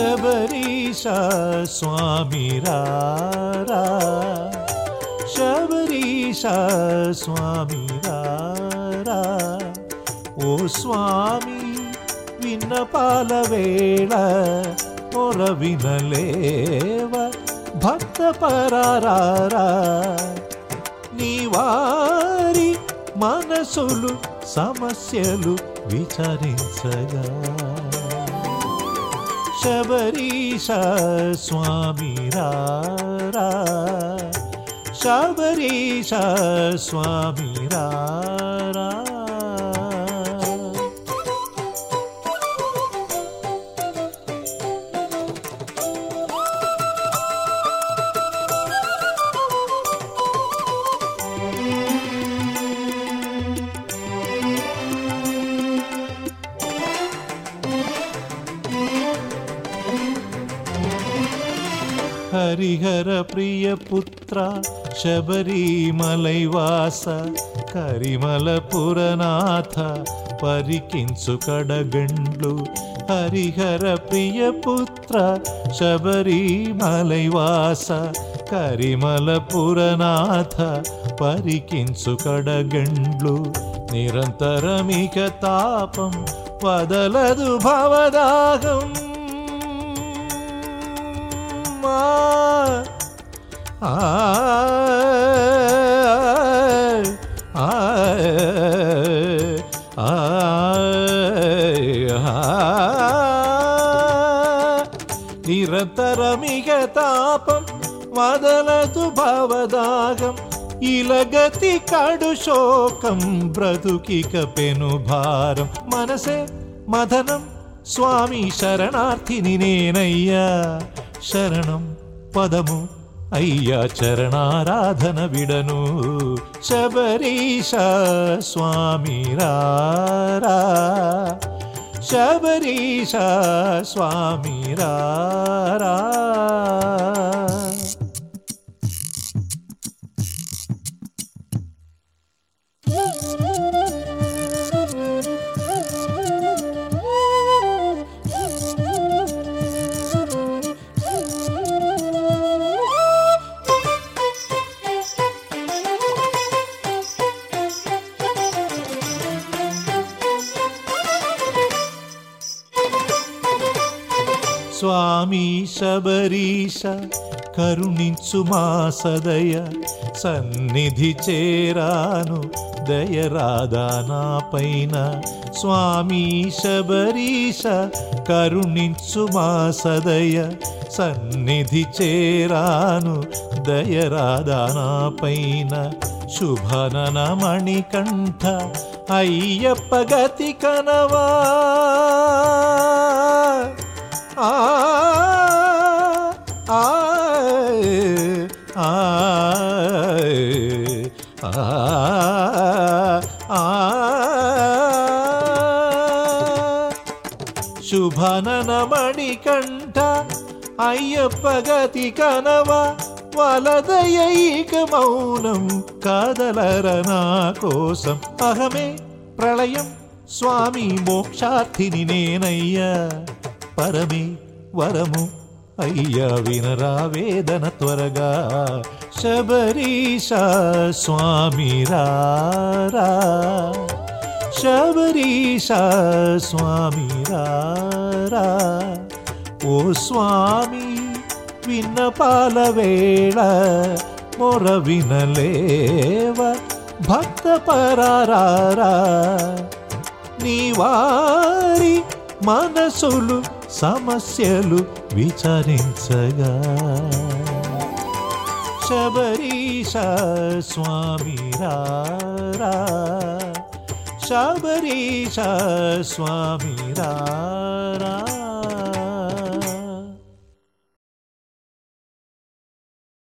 శబరీష స్వామి రారా శబరీశ స్వామి రారా ఓ స్వామి విన్నపాల వేళ పొర వినలేవ భక్త పరారా నీ వారి మనసులు సమస్యలు విచారించగా शबरीशा स्वामी रारा। शबरीशा स्वामी रारा। హరిహర ప్రియ పుత్ర శబరిమలైవాస కరిమల పురనాథ పరికించు కడగండ్లు. హరిహర ప్రియ పుత్ర శబరిమలైవాస కరిమల పురనాథ పరికించు కడగండ్లు. నిరంతరమిక తాపం వదలదు భవదాగం ఆ నిరంతరమిగ తాపం వదలదు భవదాగం. ఇలగతి కడు శోకం బ్రతుకిక పెను భారం. మనసే మదనం స్వామి శరణార్థిని నేనయ్యా. శరణం పదము అయ్యా చరణారాధన విడను శబరీష స్వామి రారా శబరీష స్వామి రారా స్వామి శబరీష కరుణించు మా సదయ సన్నిధి చేరాను దయరాదా నా పైన స్వామి శబరీష కరుణించు మా సదయ సన్నిధి చేరాను దయరాదా నా పైన శుభనన మణికంఠ అయ్యప్ప గతి కనవా. శుభనన మణికంఠ అయ్యప్ప గతి కనవ వలదయైక మౌనం కాదలర నా కోసం. అహమే ప్రళయం స్వామి మోక్షార్థిని నేనయ్యా. పరమే వరము. అయ్యా వినరా వేదన త్వరగా. శబరీశ స్వామి రారా శబరీశ స్వామి రారా ఓ స్వామి విన్నపాల వేళ మొర వినలేవ. భక్త పరారా నీ వారి మనసులు సమస్యలు విచారించగా శబరీష స్వామి రారా శబరీష స్వామి రారా